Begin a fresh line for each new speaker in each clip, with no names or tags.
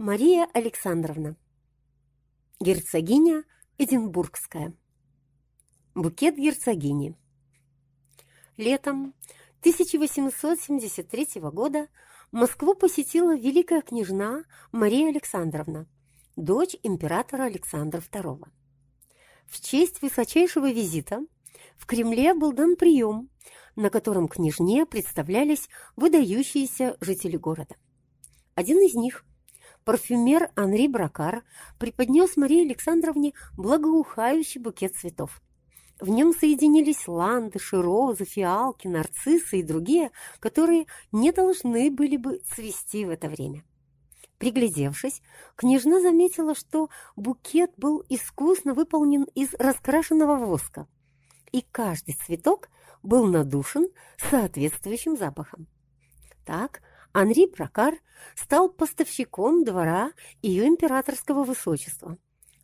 Мария Александровна. Герцогиня Эдинбургская. Букет герцогини. Летом 1873 года Москву посетила великая княжна Мария Александровна, дочь императора Александра II. В честь высочайшего визита в Кремле был дан прием, на котором княжне представлялись выдающиеся жители города. Один из них – парфюмер Анри Бракар преподнес Марии Александровне благоухающий букет цветов. В нем соединились ландыши, розы, фиалки, нарциссы и другие, которые не должны были бы цвести в это время. Приглядевшись, княжна заметила, что букет был искусно выполнен из раскрашенного воска, и каждый цветок был надушен соответствующим запахом. Так Анри Прокар стал поставщиком двора ее императорского высочества,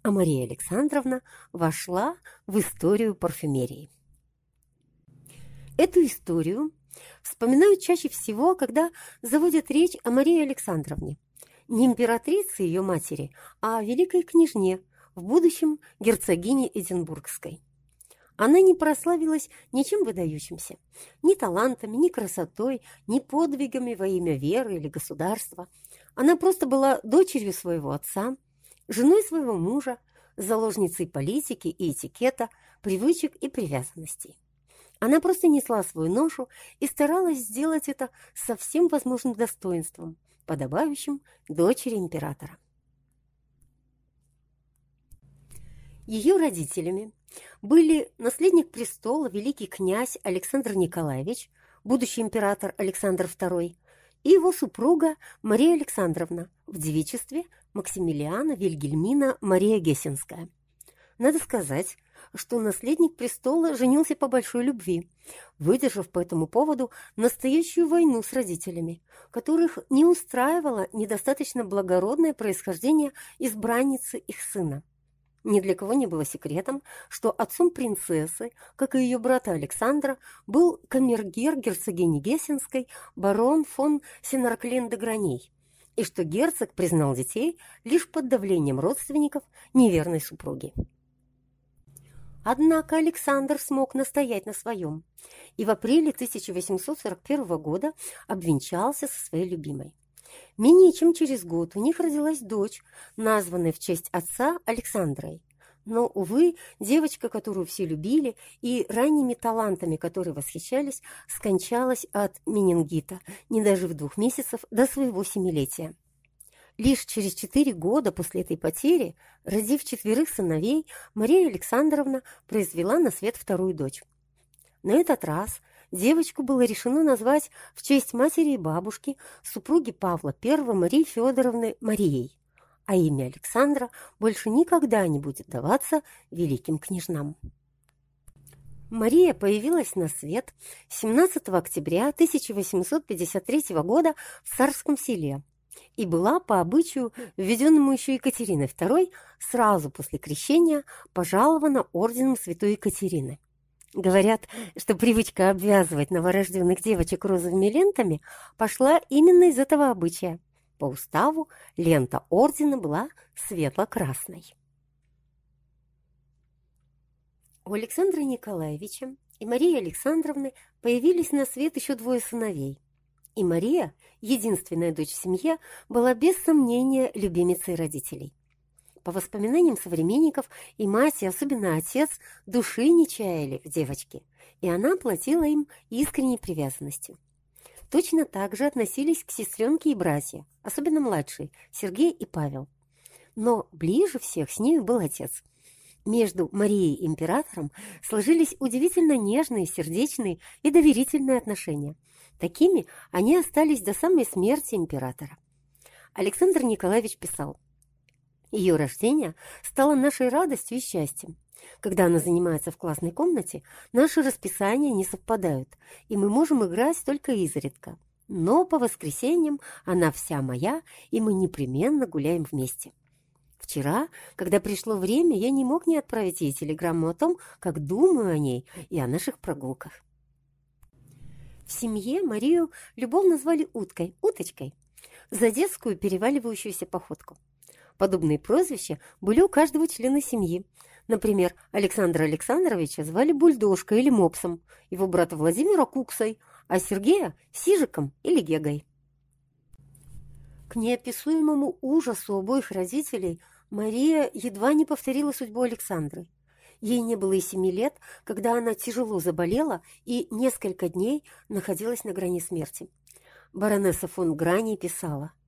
а Мария Александровна вошла в историю парфюмерии. Эту историю вспоминают чаще всего, когда заводят речь о Марии Александровне, не императрице ее матери, а великой княжне, в будущем герцогине Эдинбургской. Она не прославилась ничем выдающимся, ни талантами, ни красотой, ни подвигами во имя веры или государства. Она просто была дочерью своего отца, женой своего мужа, заложницей политики и этикета, привычек и привязанностей. Она просто несла свою ношу и старалась сделать это со всем возможным достоинством, подобающим дочери императора. Ее родителями были наследник престола великий князь Александр Николаевич, будущий император Александр II, и его супруга Мария Александровна в девичестве Максимилиана Вильгельмина Мария Гессенская. Надо сказать, что наследник престола женился по большой любви, выдержав по этому поводу настоящую войну с родителями, которых не устраивало недостаточно благородное происхождение избранницы их сына. Ни для кого не было секретом, что отцом принцессы, как и ее брата Александра, был камергер герцогини Гессенской барон фон Сенарклин де Граней, и что герцог признал детей лишь под давлением родственников неверной супруги. Однако Александр смог настоять на своем и в апреле 1841 года обвенчался со своей любимой. Менее чем через год у них родилась дочь, названная в честь отца Александрой. Но, увы, девочка, которую все любили, и ранними талантами, которые восхищались, скончалась от менингита, не дожив двух месяцев до своего семилетия. Лишь через четыре года после этой потери, родив четверых сыновей, Мария Александровна произвела на свет вторую дочь. На этот раз Девочку было решено назвать в честь матери и бабушки, супруги Павла I Марии Федоровны Марией, а имя Александра больше никогда не будет даваться великим княжнам. Мария появилась на свет 17 октября 1853 года в Царском селе и была по обычаю, введенному еще Екатериной II, сразу после крещения пожалована орденом Святой Екатерины. Говорят, что привычка обвязывать новорожденных девочек розовыми лентами пошла именно из этого обычая. По уставу лента ордена была светло-красной. У Александра Николаевича и Марии Александровны появились на свет еще двое сыновей. И Мария, единственная дочь в семье, была без сомнения любимицей родителей. По воспоминаниям современников, и мать, и особенно отец души не чаяли в девочке, и она платила им искренней привязанностью. Точно так же относились к сестренке и братья, особенно младшие, Сергей и Павел. Но ближе всех с ними был отец. Между Марией и императором сложились удивительно нежные, сердечные и доверительные отношения. Такими они остались до самой смерти императора. Александр Николаевич писал, ее рождение стало нашей радостью и счастьем. Когда она занимается в классной комнате, наши расписания не совпадают, и мы можем играть только изредка. Но по воскресеньям она вся моя, и мы непременно гуляем вместе. Вчера, когда пришло время, я не мог не отправить ей телеграмму о том, как думаю о ней и о наших прогулках. В семье Марию любовно звали Уткой, Уточкой, за детскую переваливающуюся походку. Подобные прозвища были у каждого члена семьи. Например, Александра Александровича звали Бульдожкой или Мопсом, его брата Владимира Куксой, а Сергея – Сижиком или Гегой. К неописуемому ужасу обоих родителей Мария едва не повторила судьбу Александры. Ей не было и семи лет, когда она тяжело заболела и несколько дней находилась на грани смерти. Баронесса фон Грани писала –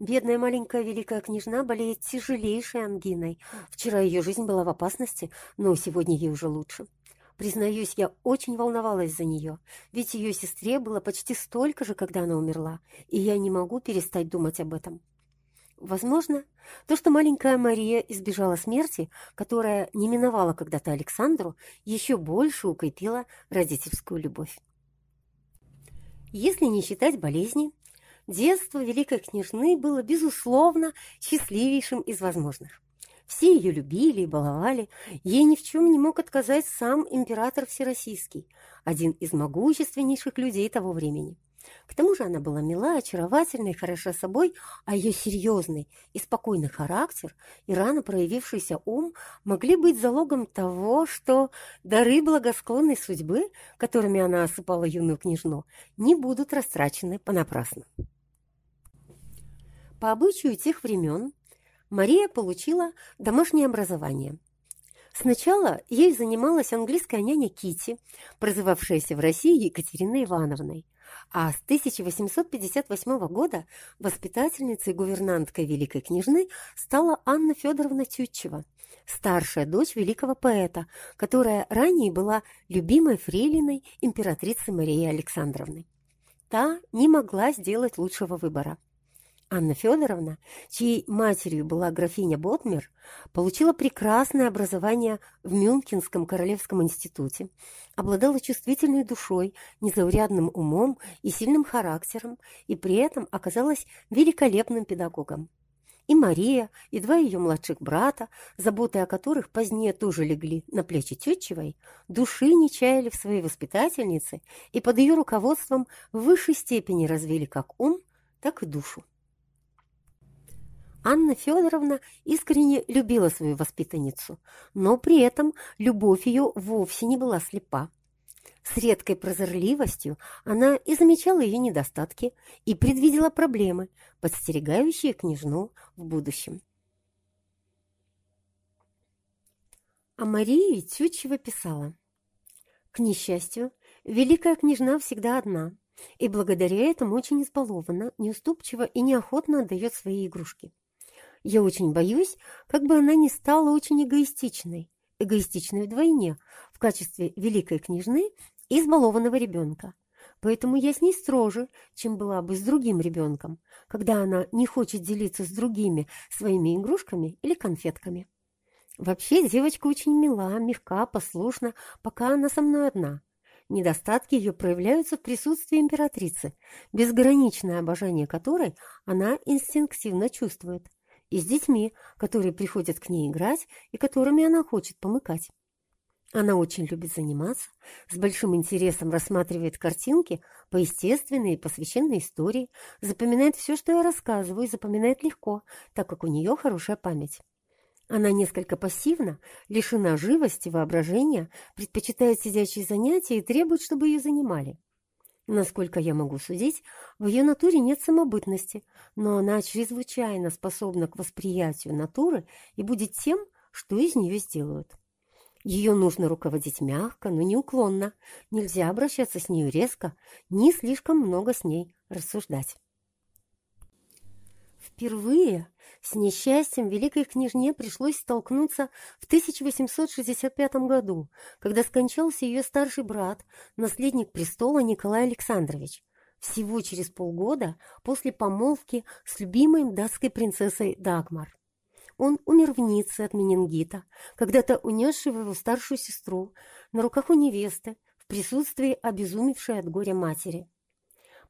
Бедная маленькая великая княжна болеет тяжелейшей ангиной. Вчера ее жизнь была в опасности, но сегодня ей уже лучше. Признаюсь, я очень волновалась за нее, ведь ее сестре было почти столько же, когда она умерла, и я не могу перестать думать об этом. Возможно, то, что маленькая Мария избежала смерти, которая не миновала когда-то Александру, еще больше укрепила родительскую любовь. Если не считать болезни, Детство великой княжны было, безусловно, счастливейшим из возможных. Все ее любили и баловали, ей ни в чем не мог отказать сам император Всероссийский, один из могущественнейших людей того времени. К тому же она была мила, очаровательна и хороша собой, а ее серьезный и спокойный характер и рано проявившийся ум могли быть залогом того, что дары благосклонной судьбы, которыми она осыпала юную княжну, не будут растрачены понапрасну. По обычаю тех времен Мария получила домашнее образование. Сначала ей занималась английская няня Кити, прозывавшаяся в России Екатериной Ивановной, а с 1858 года воспитательницей и гувернанткой великой княжны стала Анна Федоровна Тютчева, старшая дочь великого поэта, которая ранее была любимой фрейлиной императрицы Марии Александровны. Та не могла сделать лучшего выбора – Анна Федоровна, чьей матерью была графиня Ботмер, получила прекрасное образование в Мюнхенском Королевском институте, обладала чувствительной душой, незаурядным умом и сильным характером, и при этом оказалась великолепным педагогом. И Мария, и два ее младших брата, заботы о которых позднее тоже легли на плечи Тютчевой, души не чаяли в своей воспитательнице и под ее руководством в высшей степени развили как ум, так и душу. Анна Федоровна искренне любила свою воспитанницу, но при этом любовь ее вовсе не была слепа. С редкой прозорливостью она и замечала ее недостатки, и предвидела проблемы, подстерегающие княжну в будущем. А Мария Тютчева писала, «К несчастью, великая княжна всегда одна, и благодаря этому очень избалована, неуступчива и неохотно отдает свои игрушки. Я очень боюсь, как бы она не стала очень эгоистичной, эгоистичной вдвойне, в качестве великой княжны и избалованного ребенка. Поэтому я с ней строже, чем была бы с другим ребенком, когда она не хочет делиться с другими своими игрушками или конфетками. Вообще девочка очень мила, мягка, послушна, пока она со мной одна. Недостатки ее проявляются в присутствии императрицы, безграничное обожание которой она инстинктивно чувствует и с детьми, которые приходят к ней играть и которыми она хочет помыкать. Она очень любит заниматься, с большим интересом рассматривает картинки по естественной и по священной истории, запоминает все, что я рассказываю, и запоминает легко, так как у нее хорошая память. Она несколько пассивна, лишена живости, воображения, предпочитает сидячие занятия и требует, чтобы ее занимали. Насколько я могу судить, в ее натуре нет самобытности, но она чрезвычайно способна к восприятию натуры и будет тем, что из нее сделают. Ее нужно руководить мягко, но неуклонно. Нельзя обращаться с нею резко, не слишком много с ней рассуждать. Впервые с несчастьем великой княжне пришлось столкнуться в 1865 году, когда скончался ее старший брат, наследник престола Николай Александрович, всего через полгода после помолвки с любимой датской принцессой Дагмар. Он умер в Ницце от менингита, когда-то унесшего его старшую сестру, на руках у невесты, в присутствии обезумевшей от горя матери.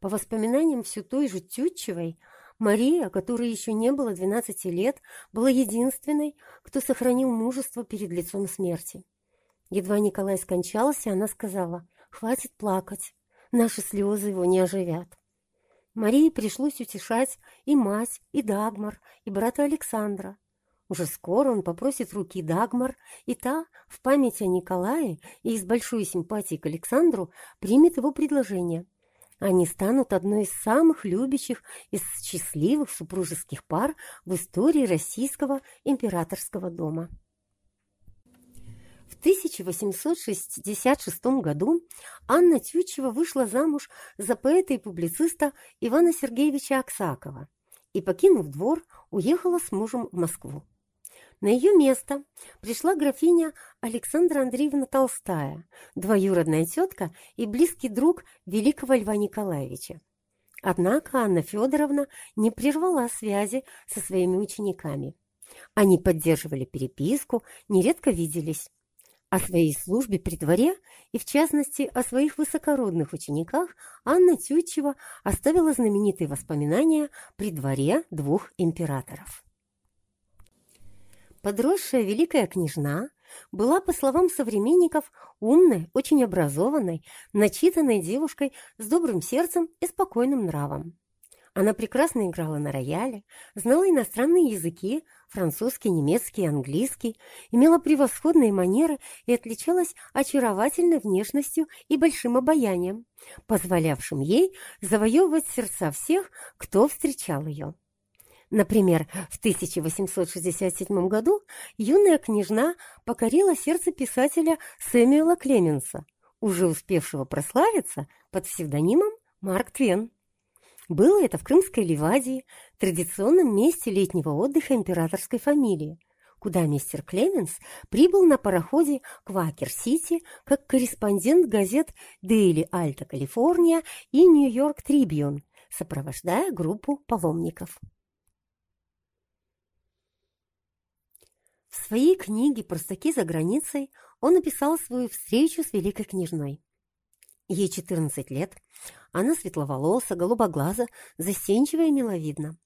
По воспоминаниям все той же Тютчевой, Мария, которой еще не было 12 лет, была единственной, кто сохранил мужество перед лицом смерти. Едва Николай скончался, она сказала, «Хватит плакать, наши слезы его не оживят». Марии пришлось утешать и мать, и Дагмар, и брата Александра. Уже скоро он попросит руки Дагмар, и та, в память о Николае и из большой симпатии к Александру, примет его предложение. Они станут одной из самых любящих и счастливых супружеских пар в истории российского императорского дома. В 1866 году Анна Тютчева вышла замуж за поэта и публициста Ивана Сергеевича Аксакова и, покинув двор, уехала с мужем в Москву. На ее место пришла графиня Александра Андреевна Толстая, двоюродная тетка и близкий друг великого Льва Николаевича. Однако Анна Федоровна не прервала связи со своими учениками. Они поддерживали переписку, нередко виделись. О своей службе при дворе и, в частности, о своих высокородных учениках Анна Тютчева оставила знаменитые воспоминания при дворе двух императоров. Подросшая великая княжна была, по словам современников, умной, очень образованной, начитанной девушкой с добрым сердцем и спокойным нравом. Она прекрасно играла на рояле, знала иностранные языки, французский, немецкий, английский, имела превосходные манеры и отличалась очаровательной внешностью и большим обаянием, позволявшим ей завоевывать сердца всех, кто встречал ее. Например, в 1867 году юная княжна покорила сердце писателя Сэмюэла Клеменса, уже успевшего прославиться под псевдонимом Марк Твен. Было это в Крымской Ливадии, традиционном месте летнего отдыха императорской фамилии, куда мистер Клеменс прибыл на пароходе Квакер-Сити как корреспондент газет Daily Alta California и Нью-Йорк Трибьюн, сопровождая группу паломников. В своей книге «Простаки за границей» он описал свою встречу с великой княжной. Ей 14 лет, она светловолоса, голубоглаза, застенчивая и миловидна.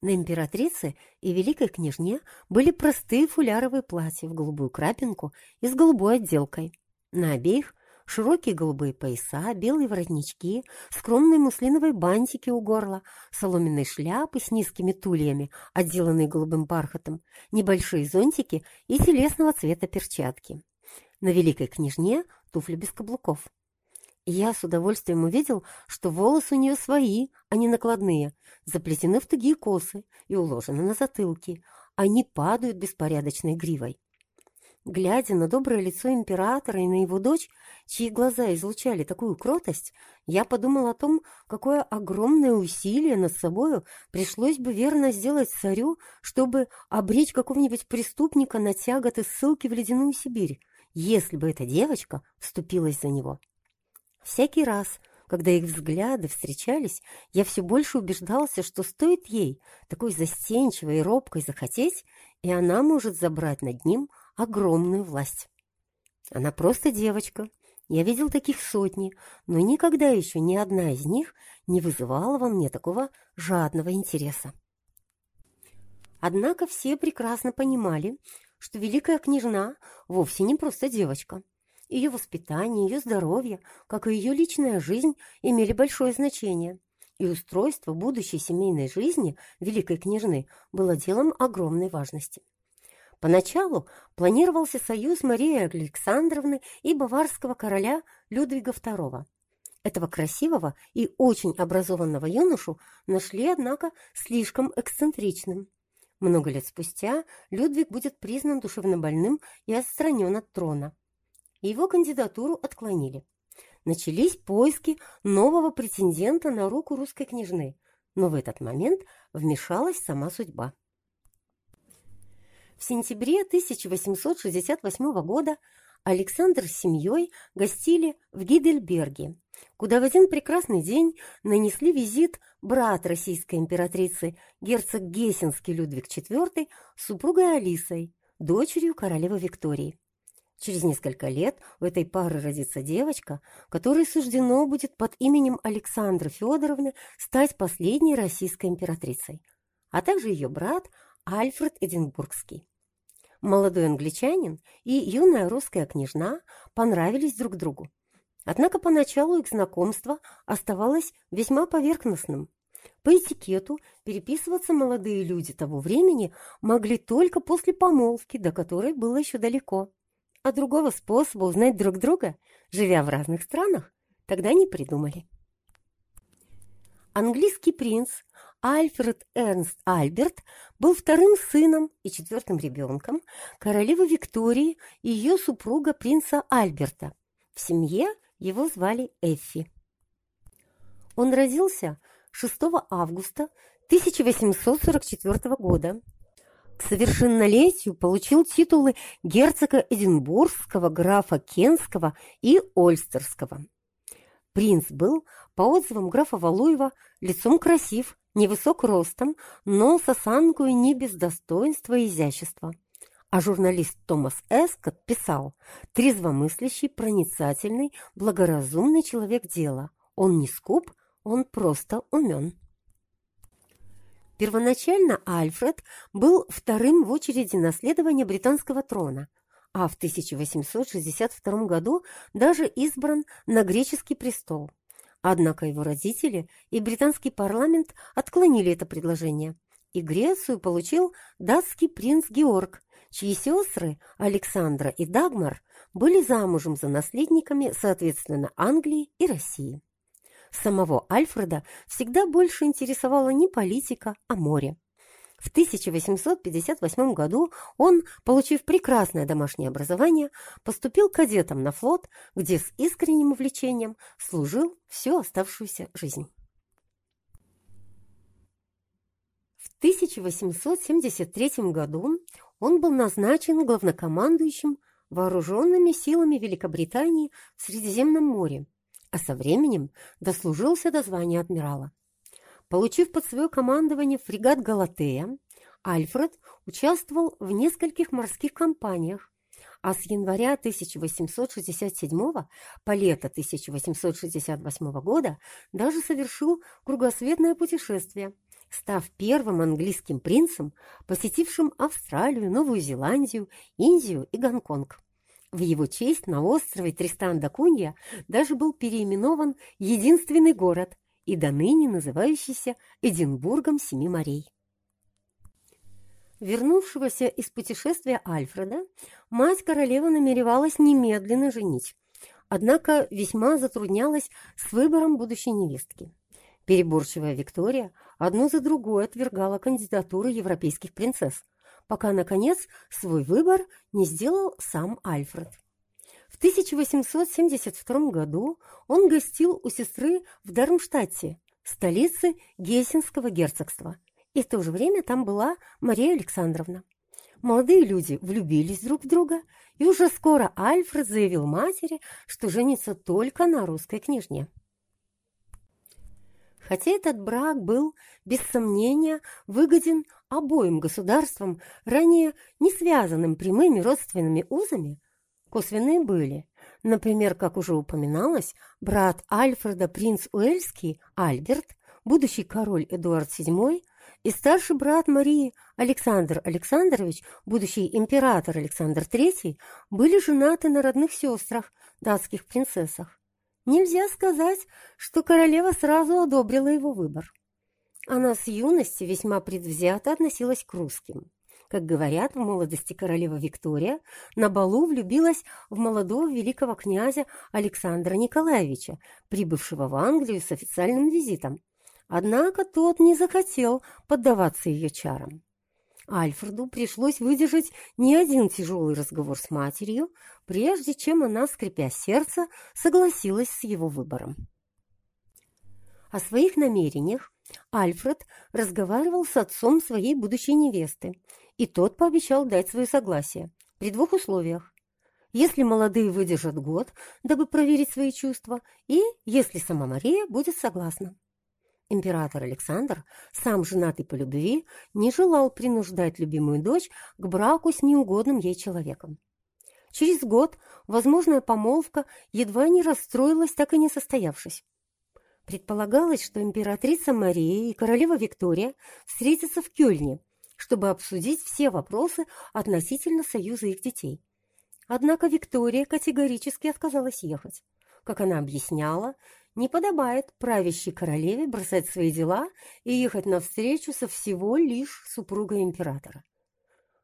На императрице и великой княжне были простые фуляровые платья в голубую крапинку и с голубой отделкой. На обеих широкие голубые пояса, белые воротнички, скромные муслиновые бантики у горла, соломенные шляпы с низкими тульями, отделанные голубым бархатом, небольшие зонтики и телесного цвета перчатки. На великой княжне туфли без каблуков. Я с удовольствием увидел, что волосы у нее свои, а не накладные, заплетены в тугие косы и уложены на затылке. Они падают беспорядочной гривой. Глядя на доброе лицо императора и на его дочь, чьи глаза излучали такую кротость, я подумал о том, какое огромное усилие над собою пришлось бы верно сделать царю, чтобы обречь какого-нибудь преступника на тяготы ссылки в ледяную Сибирь, если бы эта девочка вступилась за него. Всякий раз, когда их взгляды встречались, я все больше убеждался, что стоит ей, такой застенчивой и робкой, захотеть, и она может забрать над ним – огромную власть. Она просто девочка. Я видел таких сотни, но никогда еще ни одна из них не вызывала во мне такого жадного интереса. Однако все прекрасно понимали, что великая княжна вовсе не просто девочка. Ее воспитание, ее здоровье, как и ее личная жизнь имели большое значение, и устройство будущей семейной жизни великой княжны было делом огромной важности. Поначалу планировался союз Марии Александровны и баварского короля Людвига II. Этого красивого и очень образованного юношу нашли, однако, слишком эксцентричным. Много лет спустя Людвиг будет признан душевнобольным и отстранен от трона. Его кандидатуру отклонили. Начались поиски нового претендента на руку русской княжны, но в этот момент вмешалась сама судьба. В сентябре 1868 года Александр с семьей гостили в Гидельберге, куда в один прекрасный день нанесли визит брат российской императрицы, герцог Гессенский Людвиг IV, с супругой Алисой, дочерью королевы Виктории. Через несколько лет у этой пары родится девочка, которой суждено будет под именем Александры Федоровны стать последней российской императрицей, а также ее брат Альфред Эдинбургский. Молодой англичанин и юная русская княжна понравились друг другу. Однако поначалу их знакомство оставалось весьма поверхностным. По этикету переписываться молодые люди того времени могли только после помолвки, до которой было еще далеко. А другого способа узнать друг друга, живя в разных странах, тогда не придумали. Английский принц Альфред Эрнст Альберт был вторым сыном и четвертым ребенком королевы Виктории и ее супруга принца Альберта. В семье его звали Эффи. Он родился 6 августа 1844 года. К совершеннолетию получил титулы герцога Эдинбургского, графа Кенского и Ольстерского. Принц был, по отзывам графа Валуева, лицом красив, невысок ростом, но с осанкой не без достоинства и изящества. А журналист Томас Эскот писал «Трезвомыслящий, проницательный, благоразумный человек дела. Он не скуп, он просто умен». Первоначально Альфред был вторым в очереди наследования британского трона, а в 1862 году даже избран на греческий престол. Однако его родители и британский парламент отклонили это предложение, и Грецию получил датский принц Георг, чьи сестры Александра и Дагмар были замужем за наследниками, соответственно, Англии и России. Самого Альфреда всегда больше интересовала не политика, а море. В 1858 году он, получив прекрасное домашнее образование, поступил кадетом на флот, где с искренним увлечением служил всю оставшуюся жизнь. В 1873 году он был назначен главнокомандующим вооруженными силами Великобритании в Средиземном море, а со временем дослужился до звания адмирала. Получив под свое командование фрегат «Галатея», Альфред участвовал в нескольких морских кампаниях, а с января 1867 по лето 1868 года даже совершил кругосветное путешествие, став первым английским принцем, посетившим Австралию, Новую Зеландию, Индию и Гонконг. В его честь на острове Тристан-да-Кунья даже был переименован единственный город, и до ныне называющийся Эдинбургом Семи морей. Вернувшегося из путешествия Альфреда, мать королевы намеревалась немедленно женить, однако весьма затруднялась с выбором будущей невестки. Переборчивая Виктория одну за другой отвергала кандидатуры европейских принцесс, пока, наконец, свой выбор не сделал сам Альфред. В 1872 году он гостил у сестры в Дармштадте, столице Гессенского герцогства, и в то же время там была Мария Александровна. Молодые люди влюбились друг в друга, и уже скоро Альфред заявил матери, что женится только на русской княжне. Хотя этот брак был, без сомнения, выгоден обоим государствам, ранее не связанным прямыми родственными узами, косвенные были. Например, как уже упоминалось, брат Альфреда, принц Уэльский, Альберт, будущий король Эдуард VII, и старший брат Марии Александр Александрович, будущий император Александр III, были женаты на родных сестрах, датских принцессах. Нельзя сказать, что королева сразу одобрила его выбор. Она с юности весьма предвзято относилась к русским. Как говорят, в молодости королева Виктория на балу влюбилась в молодого великого князя Александра Николаевича, прибывшего в Англию с официальным визитом. Однако тот не захотел поддаваться ее чарам. Альфреду пришлось выдержать не один тяжелый разговор с матерью, прежде чем она, скрипя сердце, согласилась с его выбором. О своих намерениях Альфред разговаривал с отцом своей будущей невесты и тот пообещал дать свое согласие при двух условиях. Если молодые выдержат год, дабы проверить свои чувства, и если сама Мария будет согласна. Император Александр, сам женатый по любви, не желал принуждать любимую дочь к браку с неугодным ей человеком. Через год возможная помолвка едва не расстроилась, так и не состоявшись. Предполагалось, что императрица Мария и королева Виктория встретятся в Кёльне – чтобы обсудить все вопросы относительно союза их детей. Однако Виктория категорически отказалась ехать. Как она объясняла, не подобает правящей королеве бросать свои дела и ехать навстречу со всего лишь супругой императора.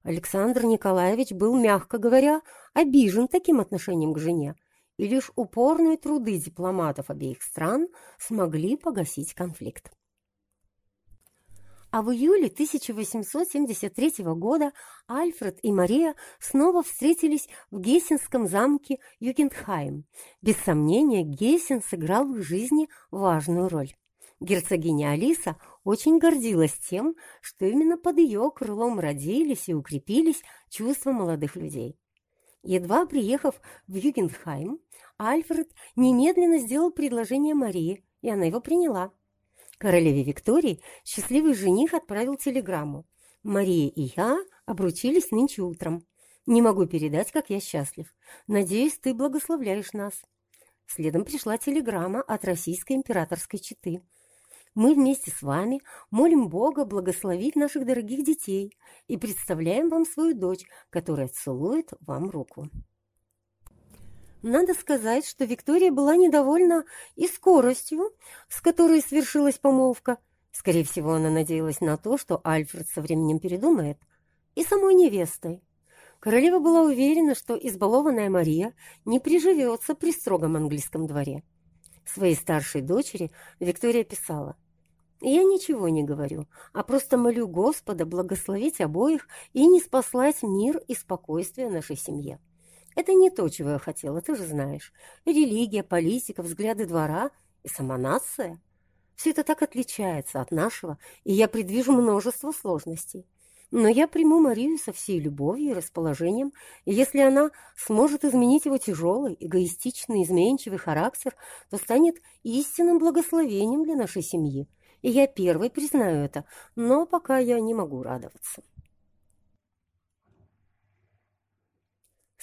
Александр Николаевич был, мягко говоря, обижен таким отношением к жене, и лишь упорные труды дипломатов обеих стран смогли погасить конфликт. А в июле 1873 года Альфред и Мария снова встретились в Гессенском замке Югендхайм. Без сомнения, Гессен сыграл в жизни важную роль. Герцогиня Алиса очень гордилась тем, что именно под ее крылом родились и укрепились чувства молодых людей. Едва приехав в Югендхайм, Альфред немедленно сделал предложение Марии, и она его приняла. Королеве Виктории счастливый жених отправил телеграмму. «Мария и я обручились нынче утром. Не могу передать, как я счастлив. Надеюсь, ты благословляешь нас». Следом пришла телеграмма от российской императорской четы. «Мы вместе с вами молим Бога благословить наших дорогих детей и представляем вам свою дочь, которая целует вам руку». Надо сказать, что Виктория была недовольна и скоростью, с которой свершилась помолвка. Скорее всего, она надеялась на то, что Альфред со временем передумает, и самой невестой. Королева была уверена, что избалованная Мария не приживется при строгом английском дворе. Своей старшей дочери Виктория писала, «Я ничего не говорю, а просто молю Господа благословить обоих и не спаслать мир и спокойствие нашей семье». Это не то, чего я хотела, ты же знаешь. Религия, политика, взгляды двора и сама нация. Все это так отличается от нашего, и я предвижу множество сложностей. Но я приму Марию со всей любовью и расположением, и если она сможет изменить его тяжелый, эгоистичный, изменчивый характер, то станет истинным благословением для нашей семьи. И я первой признаю это, но пока я не могу радоваться.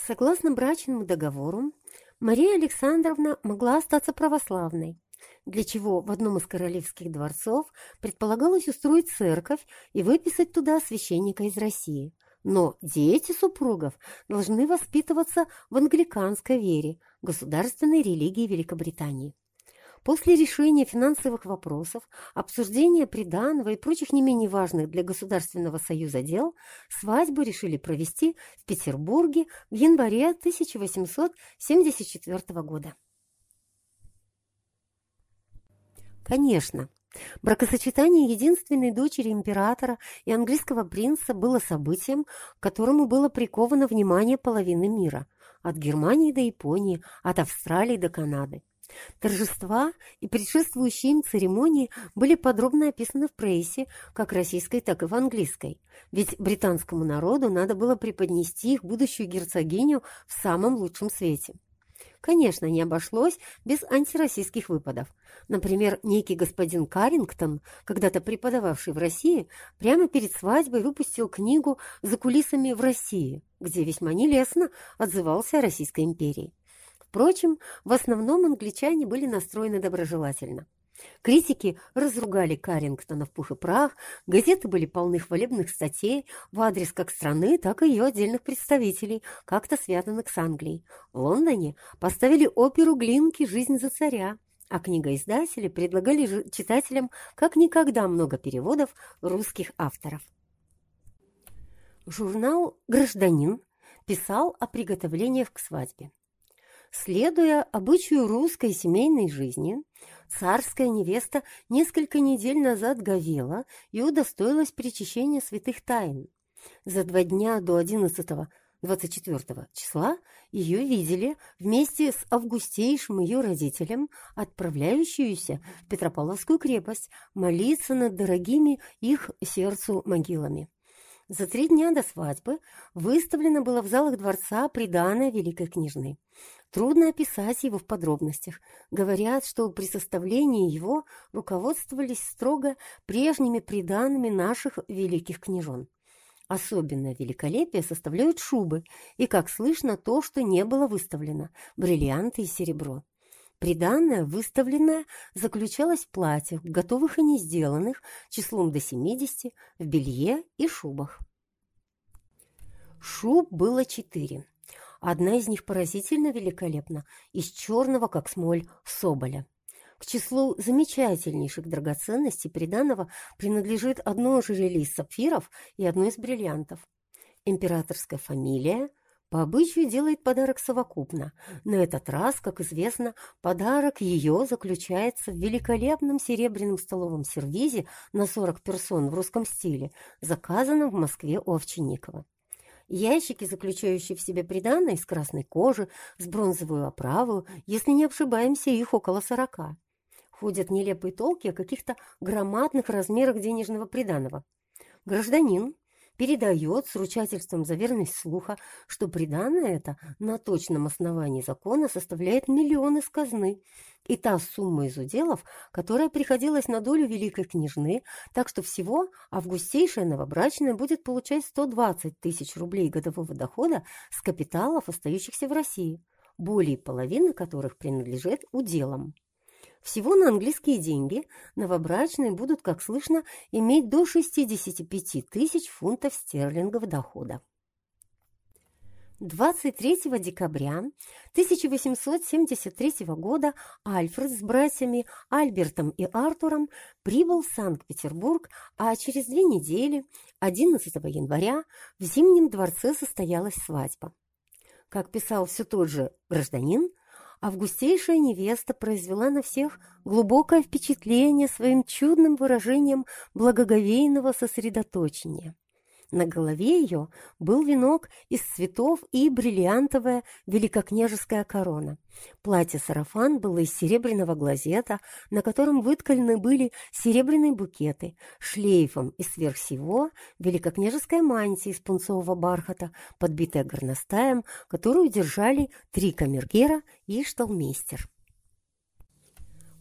Согласно брачному договору, Мария Александровна могла остаться православной, для чего в одном из королевских дворцов предполагалось устроить церковь и выписать туда священника из России. Но дети супругов должны воспитываться в англиканской вере, государственной религии Великобритании. После решения финансовых вопросов, обсуждения приданого и прочих не менее важных для Государственного союза дел, свадьбу решили провести в Петербурге в январе 1874 года. Конечно, бракосочетание единственной дочери императора и английского принца было событием, к которому было приковано внимание половины мира, от Германии до Японии, от Австралии до Канады. Торжества и предшествующие им церемонии были подробно описаны в прессе, как российской, так и в английской. Ведь британскому народу надо было преподнести их будущую герцогиню в самом лучшем свете. Конечно, не обошлось без антироссийских выпадов. Например, некий господин Карингтон, когда-то преподававший в России, прямо перед свадьбой выпустил книгу «За кулисами в России», где весьма нелестно отзывался о Российской империи. Впрочем, в основном англичане были настроены доброжелательно. Критики разругали Карингтона в пух и прах, газеты были полны хвалебных статей в адрес как страны, так и ее отдельных представителей, как-то связанных с Англией. В Лондоне поставили оперу Глинки «Жизнь за царя», а книгоиздатели предлагали читателям как никогда много переводов русских авторов. Журнал «Гражданин» писал о приготовлениях к свадьбе. Следуя обычаю русской семейной жизни, царская невеста несколько недель назад говела и удостоилась причащения святых тайн. За два дня до 11 24 числа ее видели вместе с августейшим ее родителем, отправляющуюся в Петропавловскую крепость молиться над дорогими их сердцу могилами. За три дня до свадьбы выставлено было в залах дворца приданное великой княжны. Трудно описать его в подробностях. Говорят, что при составлении его руководствовались строго прежними приданными наших великих княжон. Особенное великолепие составляют шубы и, как слышно, то, что не было выставлено – бриллианты и серебро. Приданное, выставленное, заключалось в платьях, готовых и не сделанных, числом до 70, в белье и шубах. Шуб было четыре. Одна из них поразительно великолепна, из черного, как смоль, соболя. К числу замечательнейших драгоценностей приданого принадлежит одно ожерелье из сапфиров и одно из бриллиантов. Императорская фамилия по обычаю делает подарок совокупно. На этот раз, как известно, подарок ее заключается в великолепном серебряном столовом сервизе на 40 персон в русском стиле, заказанном в Москве у Овчинникова. Ящики, заключающие в себе приданное из красной кожи, с бронзовую оправу, если не ошибаемся, их около сорока. Ходят нелепые толки о каких-то громадных размерах денежного приданого. Гражданин, передает с ручательством за верность слуха, что приданное это на точном основании закона составляет миллионы из казны, и та сумма из уделов, которая приходилась на долю великой княжны, так что всего августейшая новобрачная будет получать 120 тысяч рублей годового дохода с капиталов, остающихся в России, более половины которых принадлежит уделам. Всего на английские деньги новобрачные будут, как слышно, иметь до 65 тысяч фунтов стерлингов дохода. 23 декабря 1873 года Альфред с братьями Альбертом и Артуром прибыл в Санкт-Петербург, а через две недели, 11 января, в Зимнем дворце состоялась свадьба. Как писал все тот же гражданин, августейшая невеста произвела на всех глубокое впечатление своим чудным выражением благоговейного сосредоточения. На голове ее был венок из цветов и бриллиантовая великокняжеская корона. Платье-сарафан было из серебряного глазета, на котором выткалены были серебряные букеты, шлейфом и сверх всего великокняжеская мантия из пунцового бархата, подбитая горностаем, которую держали три камергера и шталмейстер.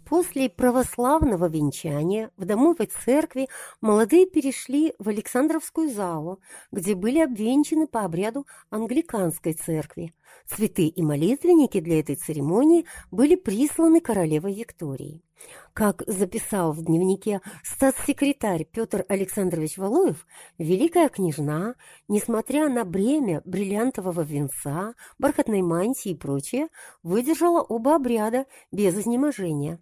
После православного венчания в домовой церкви молодые перешли в Александровскую залу, где были обвенчаны по обряду англиканской церкви. Цветы и молитвенники для этой церемонии были присланы королевой Викторией. Как записал в дневнике статс-секретарь Петр Александрович Валуев, великая княжна, несмотря на бремя бриллиантового венца, бархатной мантии и прочее, выдержала оба обряда без изнеможения.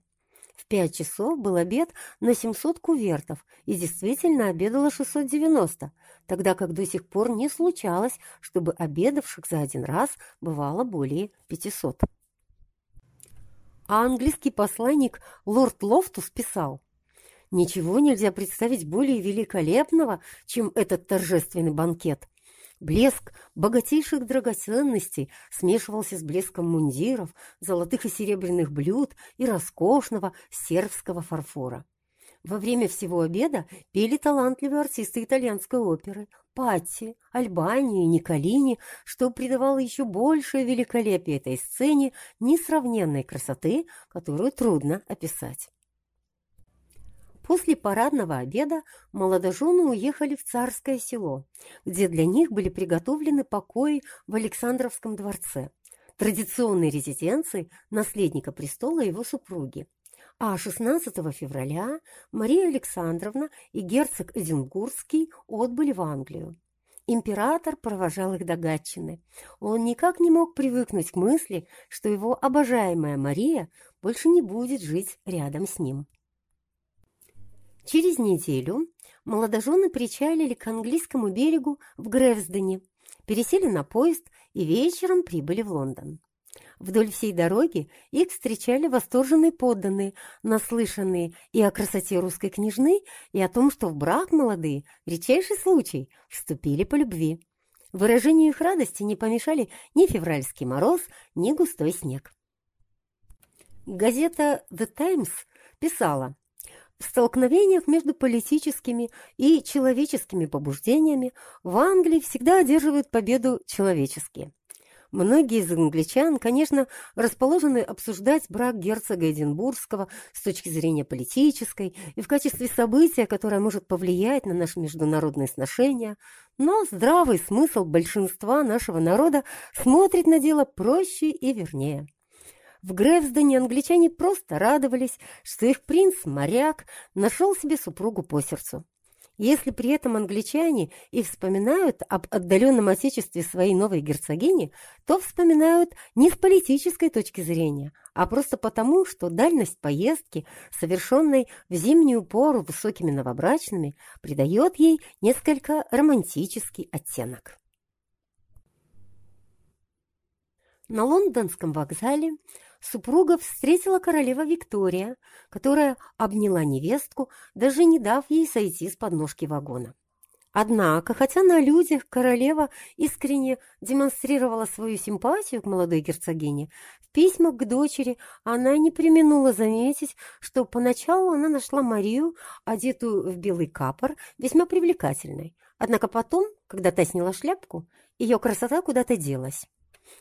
В пять часов был обед на 700 кувертов, и действительно обедало 690, тогда как до сих пор не случалось, чтобы обедавших за один раз бывало более 500. А английский посланник лорд Лофтус писал, «Ничего нельзя представить более великолепного, чем этот торжественный банкет. Блеск богатейших драгоценностей смешивался с блеском мундиров, золотых и серебряных блюд и роскошного севрского фарфора. Во время всего обеда пели талантливые артисты итальянской оперы Патти, Альбани и Николини, что придавало еще большее великолепие этой сцене несравненной красоты, которую трудно описать. После парадного обеда молодожены уехали в Царское село, где для них были приготовлены покои в Александровском дворце, традиционной резиденции наследника престола и его супруги. А 16 февраля Мария Александровна и герцог Эдинбургский отбыли в Англию. Император провожал их до Гатчины. Он никак не мог привыкнуть к мысли, что его обожаемая Мария больше не будет жить рядом с ним. Через неделю молодожены причалили к английскому берегу в Гревсдене, пересели на поезд и вечером прибыли в Лондон. Вдоль всей дороги их встречали восторженные подданные, наслышанные и о красоте русской княжны, и о том, что в брак молодые, редчайший случай, вступили по любви. Выражению их радости не помешали ни февральский мороз, ни густой снег. Газета «The Times» писала, в столкновениях между политическими и человеческими побуждениями в Англии всегда одерживают победу человеческие. Многие из англичан, конечно, расположены обсуждать брак герцога Эдинбургского с точки зрения политической и в качестве события, которое может повлиять на наши международные сношения, но здравый смысл большинства нашего народа смотрит на дело проще и вернее. В Гревсдене англичане просто радовались, что их принц-моряк нашел себе супругу по сердцу. Если при этом англичане и вспоминают об отдаленном отечестве своей новой герцогини, то вспоминают не с политической точки зрения, а просто потому, что дальность поездки, совершенной в зимнюю пору высокими новобрачными, придает ей несколько романтический оттенок. На лондонском вокзале супругов встретила королева Виктория, которая обняла невестку, даже не дав ей сойти с подножки вагона. Однако, хотя на людях королева искренне демонстрировала свою симпатию к молодой герцогине, в письмах к дочери она не применула заметить, что поначалу она нашла Марию, одетую в белый капор, весьма привлекательной. Однако потом, когда та сняла шляпку, ее красота куда-то делась.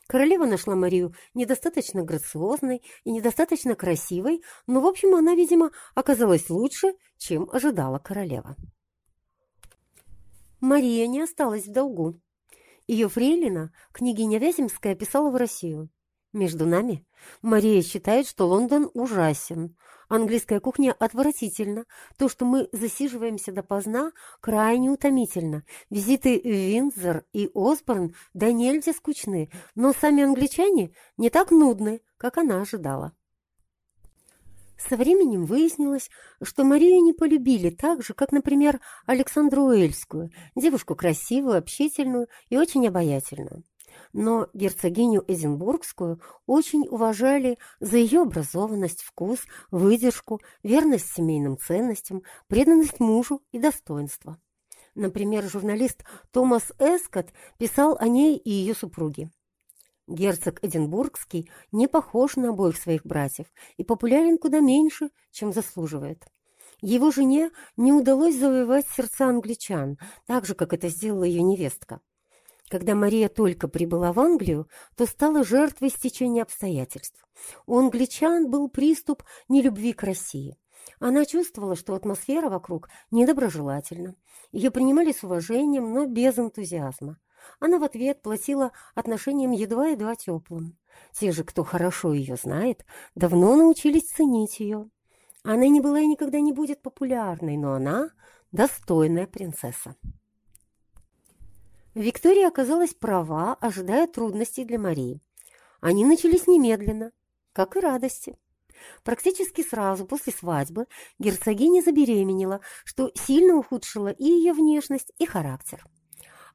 Королева нашла Марию недостаточно грациозной и недостаточно красивой, но, в общем, она, видимо, оказалась лучше, чем ожидала королева. Мария не осталась в долгу. Ее фрейлина, княгиня Вяземская, писала в Россию. Между нами, Мария считает, что Лондон ужасен, Английская кухня отвратительна. То, что мы засиживаемся допоздна, крайне утомительно. Визиты в Виндзор и Осборн да нельзя скучны, но сами англичане не так нудны, как она ожидала. Со временем выяснилось, что Марию не полюбили так же, как, например, Александру Уэльскую, девушку красивую, общительную и очень обаятельную но герцогиню Эдинбургскую очень уважали за ее образованность, вкус, выдержку, верность семейным ценностям, преданность мужу и достоинство. Например, журналист Томас Эскот писал о ней и ее супруге. Герцог Эдинбургский не похож на обоих своих братьев и популярен куда меньше, чем заслуживает. Его жене не удалось завоевать сердца англичан, так же, как это сделала ее невестка. Когда Мария только прибыла в Англию, то стала жертвой стечения обстоятельств. У англичан был приступ нелюбви к России. Она чувствовала, что атмосфера вокруг недоброжелательна. Ее принимали с уважением, но без энтузиазма. Она в ответ платила отношениям едва-едва теплым. Те же, кто хорошо ее знает, давно научились ценить ее. Она не была и никогда не будет популярной, но она достойная принцесса. Виктория оказалась права, ожидая трудностей для Марии. Они начались немедленно, как и радости. Практически сразу после свадьбы герцогиня забеременела, что сильно ухудшило и ее внешность, и характер.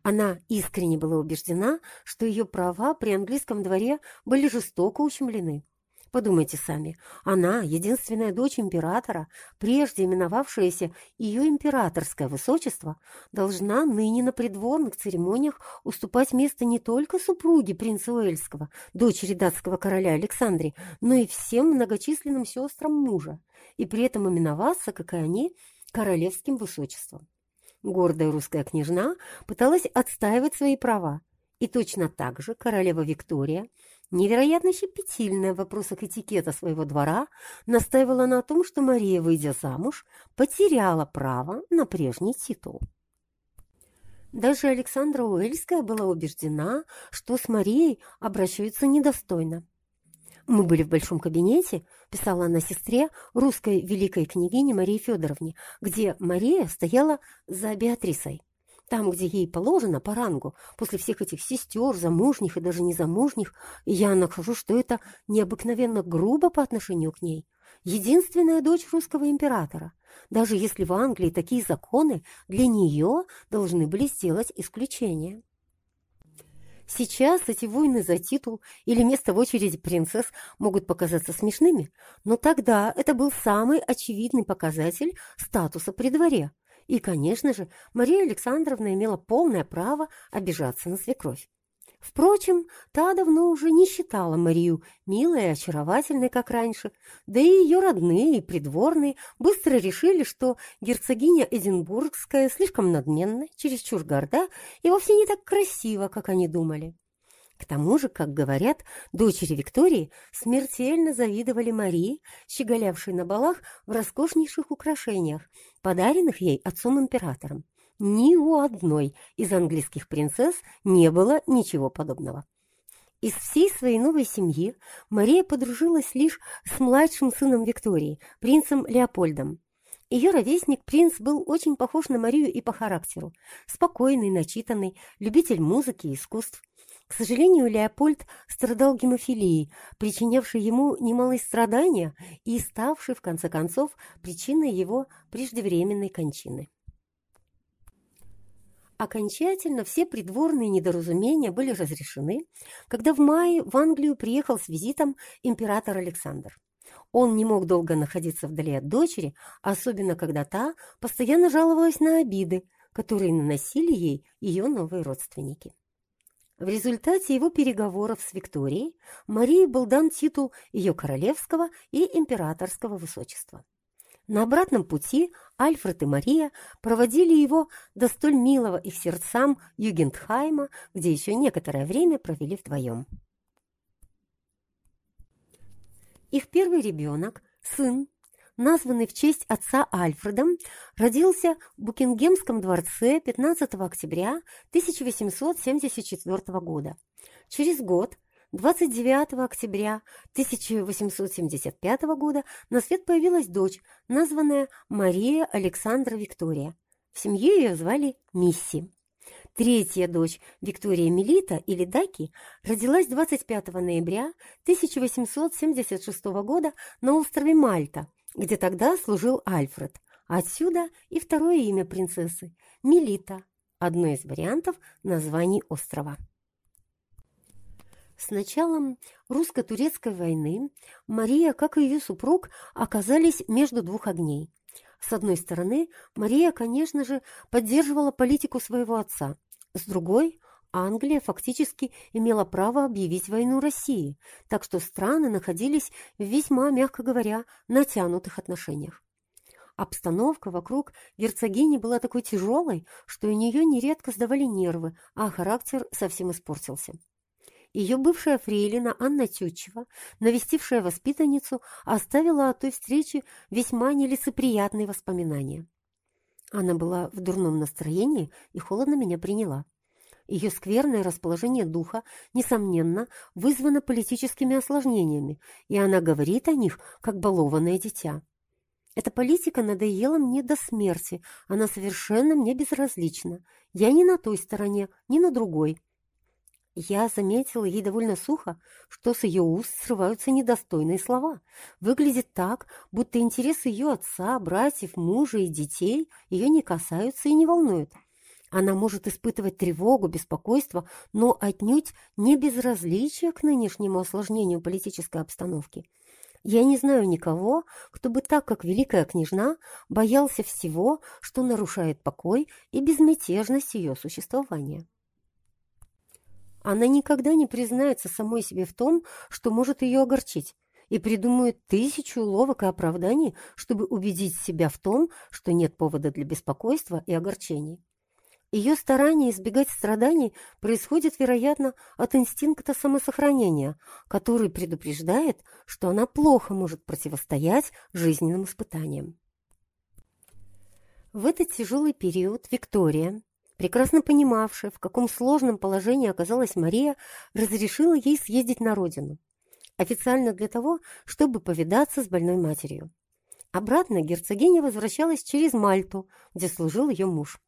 Она искренне была убеждена, что ее права при английском дворе были жестоко ущемлены. Подумайте сами, она, единственная дочь императора, прежде именовавшаяся ее императорское высочество, должна ныне на придворных церемониях уступать место не только супруге принца Уэльского, дочери датского короля Александре, но и всем многочисленным сестрам мужа, и при этом именоваться, как и они, королевским высочеством. Гордая русская княжна пыталась отстаивать свои права, и точно так же королева Виктория – невероятно щепетильная в вопросах этикета своего двора, настаивала на том, что Мария, выйдя замуж, потеряла право на прежний титул. Даже Александра Уэльская была убеждена, что с Марией обращаются недостойно. «Мы были в большом кабинете», – писала она сестре русской великой княгине Марии Федоровне, где Мария стояла за Беатрисой там, где ей положено по рангу, после всех этих сестер, замужних и даже незамужних, я нахожу, что это необыкновенно грубо по отношению к ней. Единственная дочь русского императора. Даже если в Англии такие законы, для нее должны были сделать исключение. Сейчас эти войны за титул или место в очереди принцесс могут показаться смешными, но тогда это был самый очевидный показатель статуса при дворе – и, конечно же, Мария Александровна имела полное право обижаться на свекровь. Впрочем, та давно уже не считала Марию милой и очаровательной, как раньше, да и ее родные и придворные быстро решили, что герцогиня Эдинбургская слишком надменна, чересчур горда и вовсе не так красива, как они думали. К тому же, как говорят, дочери Виктории смертельно завидовали Марии, щеголявшей на балах в роскошнейших украшениях, подаренных ей отцом-императором. Ни у одной из английских принцесс не было ничего подобного. Из всей своей новой семьи Мария подружилась лишь с младшим сыном Виктории, принцем Леопольдом. Ее ровесник, принц, был очень похож на Марию и по характеру. Спокойный, начитанный, любитель музыки и искусств. К сожалению, Леопольд страдал гемофилией, причинявшей ему немалые страдания и ставшей, в конце концов, причиной его преждевременной кончины. Окончательно все придворные недоразумения были разрешены, когда в мае в Англию приехал с визитом император Александр. Он не мог долго находиться вдали от дочери, особенно когда та постоянно жаловалась на обиды, которые наносили ей ее новые родственники. В результате его переговоров с Викторией Марии был дан титул ее королевского и императорского высочества. На обратном пути Альфред и Мария проводили его до столь милого их сердцам Югентхайма, где еще некоторое время провели вдвоем. Их первый ребенок, сын, названный в честь отца Альфредом, родился в Букингемском дворце 15 октября 1874 года. Через год, 29 октября 1875 года, на свет появилась дочь, названная Мария Александра Виктория. В семье ее звали Мисси. Третья дочь Виктория Мелита или Даки родилась 25 ноября 1876 года на острове Мальта где тогда служил Альфред. Отсюда и второе имя принцессы – Мелита, одно из вариантов названий острова. С началом русско-турецкой войны Мария, как и ее супруг, оказались между двух огней. С одной стороны, Мария, конечно же, поддерживала политику своего отца. С другой, Англия фактически имела право объявить войну России, так что страны находились в весьма, мягко говоря, натянутых отношениях. Обстановка вокруг герцогини была такой тяжелой, что у нее нередко сдавали нервы, а характер совсем испортился. Ее бывшая фрейлина Анна Тютчева, навестившая воспитанницу, оставила о той встрече весьма нелицеприятные воспоминания. Она была в дурном настроении и холодно меня приняла. Ее скверное расположение духа, несомненно, вызвано политическими осложнениями, и она говорит о них, как балованное дитя. Эта политика надоела мне до смерти, она совершенно мне безразлична. Я ни на той стороне, ни на другой. Я заметила ей довольно сухо, что с ее уст срываются недостойные слова. Выглядит так, будто интересы ее отца, братьев, мужа и детей ее не касаются и не волнуют. Она может испытывать тревогу, беспокойство, но отнюдь не безразличие к нынешнему осложнению политической обстановки. Я не знаю никого, кто бы так, как великая княжна, боялся всего, что нарушает покой и безмятежность ее существования. Она никогда не признается самой себе в том, что может ее огорчить, и придумает тысячу уловок и оправданий, чтобы убедить себя в том, что нет повода для беспокойства и огорчений. Ее старание избегать страданий происходит, вероятно, от инстинкта самосохранения, который предупреждает, что она плохо может противостоять жизненным испытаниям. В этот тяжелый период Виктория, прекрасно понимавшая, в каком сложном положении оказалась Мария, разрешила ей съездить на родину. Официально для того, чтобы повидаться с больной матерью. Обратно герцогиня возвращалась через Мальту, где служил ее муж.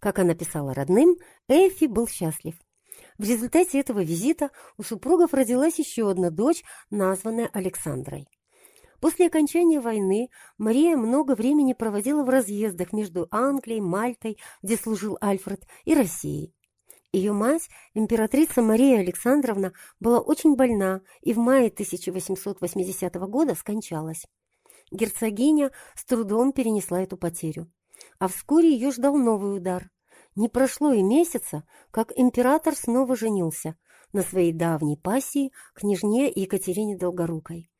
Как она писала родным, Эфи был счастлив. В результате этого визита у супругов родилась еще одна дочь, названная Александрой. После окончания войны Мария много времени проводила в разъездах между Англией, Мальтой, где служил Альфред, и Россией. Ее мать, императрица Мария Александровна, была очень больна и в мае 1880 года скончалась. Герцогиня с трудом перенесла эту потерю. А вскоре ее ждал новый удар. Не прошло и месяца, как император снова женился на своей давней пассии, княжне Екатерине Долгорукой.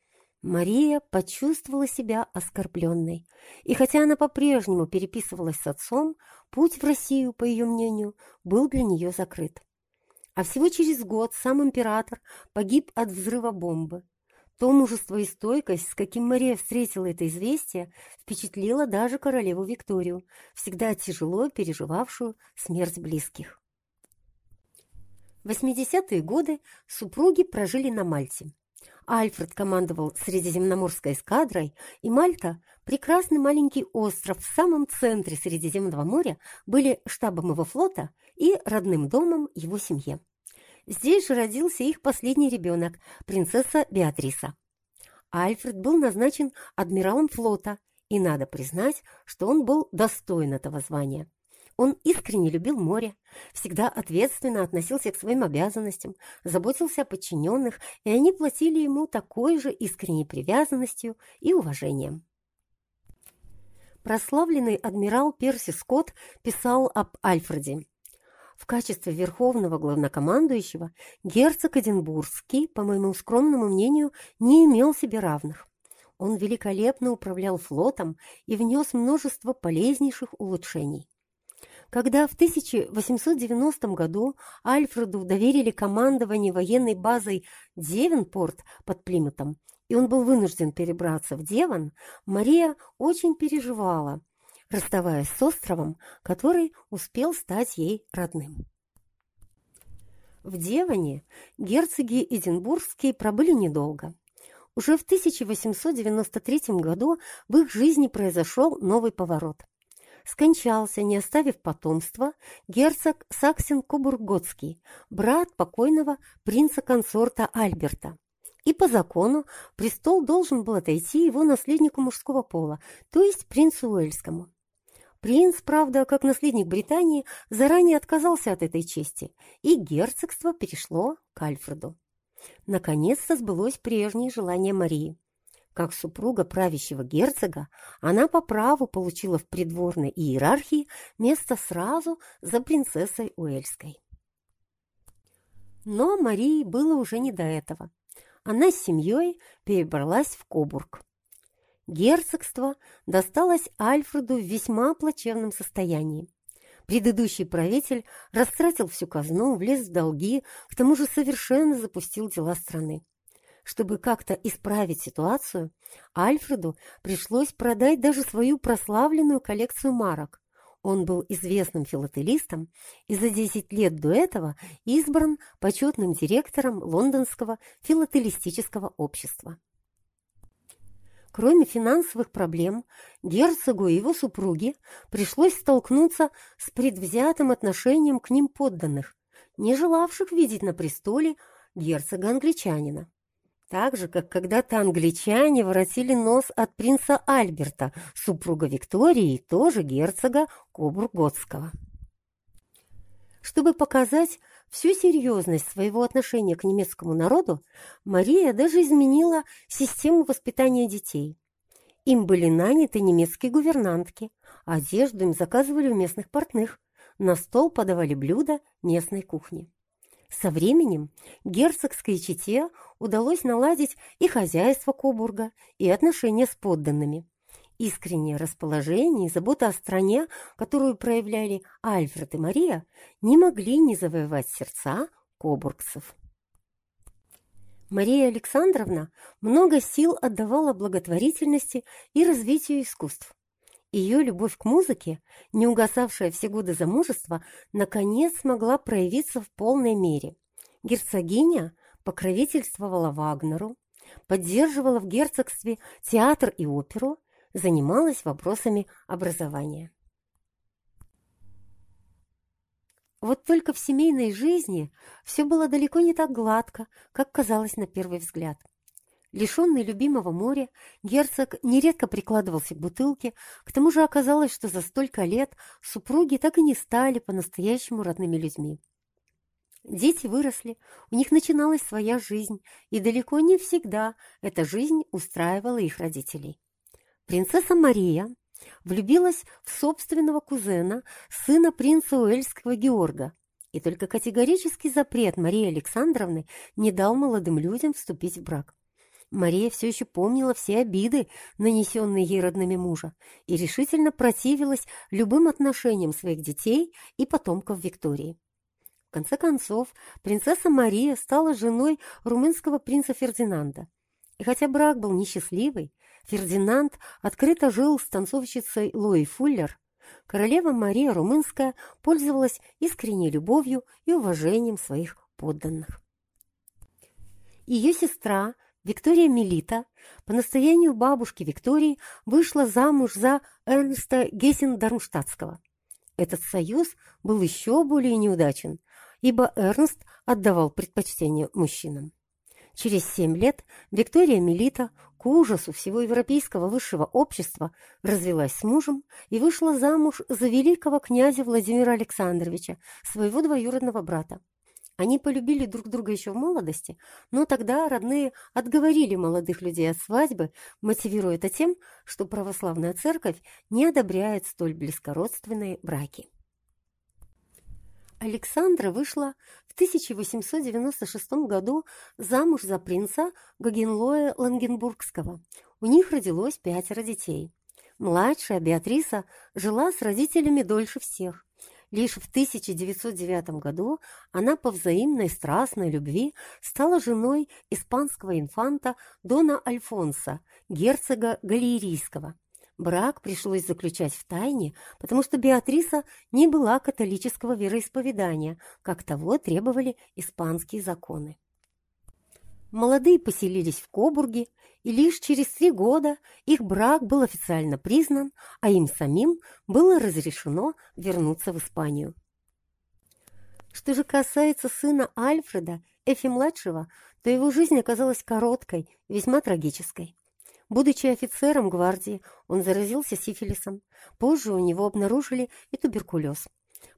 Мария почувствовала себя оскорбленной, и хотя она по-прежнему переписывалась с отцом, путь в Россию, по ее мнению, был для нее закрыт. А всего через год сам император погиб от взрыва бомбы. То мужество и стойкость, с каким Мария встретила это известие, впечатлило даже королеву Викторию, всегда тяжело переживавшую смерть близких. В 80-е годы супруги прожили на Мальте. Альфред командовал Средиземноморской эскадрой, и Мальта, прекрасный маленький остров в самом центре Средиземного моря, были штабом его флота и родным домом его семье. Здесь же родился их последний ребенок, принцесса Беатриса. Альфред был назначен адмиралом флота, и надо признать, что он был достоин этого звания. Он искренне любил море, всегда ответственно относился к своим обязанностям, заботился о подчиненных, и они платили ему такой же искренней привязанностью и уважением. Прославленный адмирал Перси Скотт писал об Альфреде. В качестве верховного главнокомандующего герцог Эдинбургский, по моему скромному мнению, не имел себе равных. Он великолепно управлял флотом и внес множество полезнейших улучшений. Когда в 1890 году Альфреду доверили командование военной базой Девенпорт под Плимутом, и он был вынужден перебраться в Девон, Мария очень переживала, расставаясь с островом, который успел стать ей родным. В Девоне герцоги Эдинбургские пробыли недолго. Уже в 1893 году в их жизни произошел новый поворот – скончался, не оставив потомства, герцог Саксен-Кобурготский, брат покойного принца-консорта Альберта. И по закону престол должен был отойти его наследнику мужского пола, то есть принцу Уэльскому. Принц, правда, как наследник Британии, заранее отказался от этой чести, и герцогство перешло к Альфреду. Наконец-то сбылось прежнее желание Марии. Как супруга правящего герцога, она по праву получила в придворной иерархии место сразу за принцессой Уэльской. Но Марии было уже не до этого. Она с семьей перебралась в Кобург. Герцогство досталось Альфреду в весьма плачевном состоянии. Предыдущий правитель растратил всю казну, влез в долги, к тому же совершенно запустил дела страны. Чтобы как-то исправить ситуацию, Альфреду пришлось продать даже свою прославленную коллекцию марок. Он был известным филателистом и за 10 лет до этого избран почетным директором Лондонского филателистического общества. Кроме финансовых проблем, герцогу и его супруге пришлось столкнуться с предвзятым отношением к ним подданных, не желавших видеть на престоле герцога-англичанина. Так же, как когда-то англичане воротили нос от принца Альберта, супруга Виктории и тоже герцога Кобурготского. Чтобы показать всю серьезность своего отношения к немецкому народу, Мария даже изменила систему воспитания детей. Им были наняты немецкие гувернантки, одежду им заказывали у местных портных, на стол подавали блюда местной кухни. Со временем герцогской чете удалось наладить и хозяйство Кобурга, и отношения с подданными. Искреннее расположение и забота о стране, которую проявляли Альфред и Мария, не могли не завоевать сердца кобургцев. Мария Александровна много сил отдавала благотворительности и развитию искусств. Ее любовь к музыке, не угасавшая все годы замужества, наконец смогла проявиться в полной мере. Герцогиня покровительствовала Вагнеру, поддерживала в герцогстве театр и оперу, занималась вопросами образования. Вот только в семейной жизни все было далеко не так гладко, как казалось на первый взгляд. Лишенный любимого моря, герцог нередко прикладывался к бутылке, к тому же оказалось, что за столько лет супруги так и не стали по-настоящему родными людьми. Дети выросли, у них начиналась своя жизнь, и далеко не всегда эта жизнь устраивала их родителей. Принцесса Мария влюбилась в собственного кузена, сына принца Уэльского Георга, и только категорический запрет Марии Александровны не дал молодым людям вступить в брак. Мария все еще помнила все обиды, нанесенные ей родными мужа, и решительно противилась любым отношениям своих детей и потомков Виктории. В конце концов, принцесса Мария стала женой румынского принца Фердинанда. И хотя брак был несчастливый, Фердинанд открыто жил с танцовщицей Луи Фуллер, королева Мария Румынская пользовалась искренней любовью и уважением своих подданных. Ее сестра – Виктория Мелита по настоянию бабушки Виктории вышла замуж за Эрнста Гессен-Дармштадтского. Этот союз был еще более неудачен, ибо Эрнст отдавал предпочтение мужчинам. Через семь лет Виктория Мелита, к ужасу всего европейского высшего общества, развелась с мужем и вышла замуж за великого князя Владимира Александровича, своего двоюродного брата. Они полюбили друг друга еще в молодости, но тогда родные отговорили молодых людей от свадьбы, мотивируя это тем, что православная церковь не одобряет столь близкородственные браки. Александра вышла в 1896 году замуж за принца Гогенлоя Лангенбургского. У них родилось пятеро детей. Младшая Беатриса жила с родителями дольше всех. Лишь в 1909 году она по взаимной страстной любви стала женой испанского инфанта Дона Альфонса, герцога Галерийского. Брак пришлось заключать в тайне, потому что Беатриса не была католического вероисповедания, как того требовали испанские законы. Молодые поселились в Кобурге, и лишь через три года их брак был официально признан, а им самим было разрешено вернуться в Испанию. Что же касается сына Альфреда, Эфи-младшего, то его жизнь оказалась короткой, весьма трагической. Будучи офицером гвардии, он заразился сифилисом. Позже у него обнаружили и туберкулез.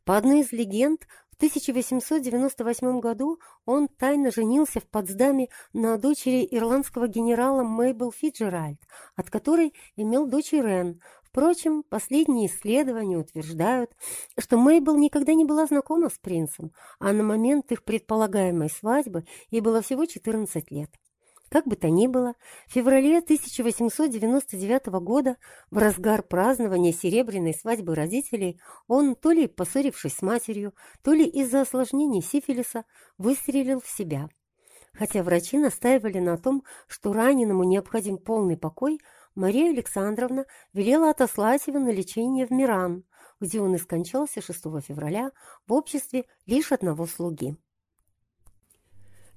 По одной из легенд, в 1898 году он тайно женился в Потсдаме на дочери ирландского генерала Мейбл Фиджеральд, от которой имел дочь Ирен. Впрочем, последние исследования утверждают, что Мейбл никогда не была знакома с принцем, а на момент их предполагаемой свадьбы ей было всего 14 лет. Как бы то ни было, в феврале 1899 года, в разгар празднования серебряной свадьбы родителей, он, то ли поссорившись с матерью, то ли из-за осложнений сифилиса, выстрелил в себя. Хотя врачи настаивали на том, что раненому необходим полный покой, Мария Александровна велела отослать его на лечение в Миран, где он и скончался 6 февраля в обществе лишь одного слуги.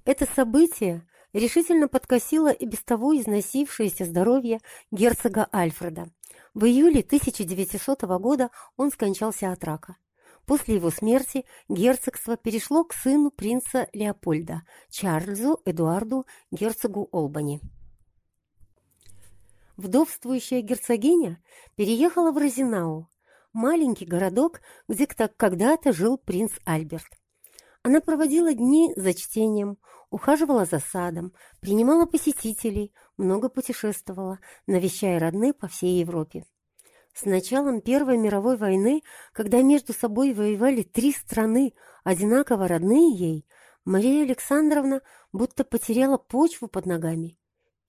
Это событие решительно подкосило и без того износившееся здоровье герцога Альфреда. В июле 1900 года он скончался от рака. После его смерти герцогство перешло к сыну принца Леопольда, Чарльзу Эдуарду, герцогу Олбани. Вдовствующая герцогиня переехала в Розинау, маленький городок, где когда-то жил принц Альберт. Она проводила дни за чтением, ухаживала за садом, принимала посетителей, много путешествовала, навещая родных по всей Европе. С началом Первой мировой войны, когда между собой воевали три страны, одинаково родные ей, Мария Александровна будто потеряла почву под ногами.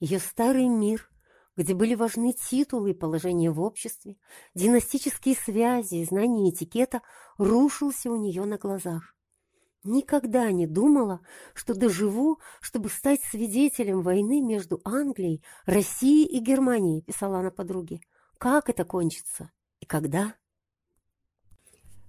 Ее старый мир, где были важны титулы и положение в обществе, династические связи знания этикета, рушился у нее на глазах. Никогда не думала, что доживу, чтобы стать свидетелем войны между Англией, Россией и Германией, писала она подруге. Как это кончится и когда?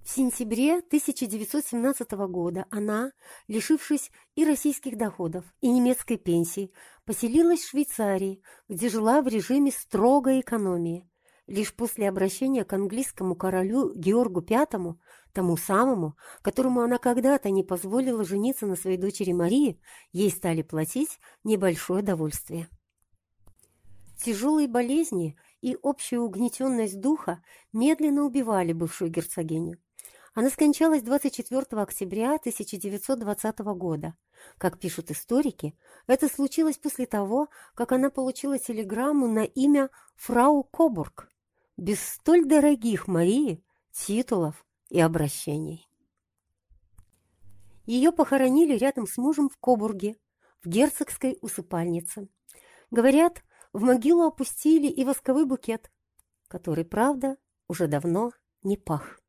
В сентябре 1917 года она, лишившись и российских доходов, и немецкой пенсии, поселилась в Швейцарии, где жила в режиме строгой экономии. Лишь после обращения к английскому королю Георгу V, тому самому, которому она когда-то не позволила жениться на своей дочери Марии, ей стали платить небольшое довольствие. Тяжелые болезни и общая угнетенность духа медленно убивали бывшую герцогиню. Она скончалась 24 октября 1920 года. Как пишут историки, это случилось после того, как она получила телеграмму на имя фрау Кобург, без столь дорогих Марии титулов и обращений. Ее похоронили рядом с мужем в Кобурге, в герцогской усыпальнице. Говорят, в могилу опустили и восковой букет, который, правда, уже давно не пах.